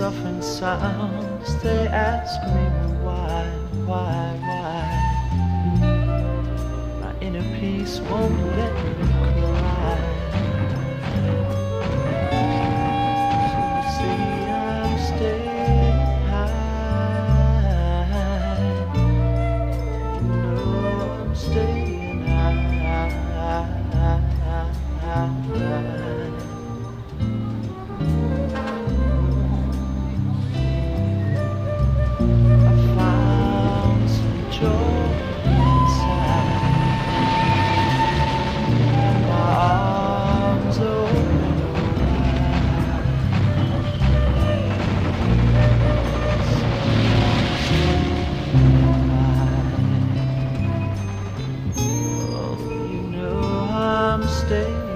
suffering sounds. They ask me why, why, why. My inner peace won't let me cry. You see, I'm staying high. I'm staying high stay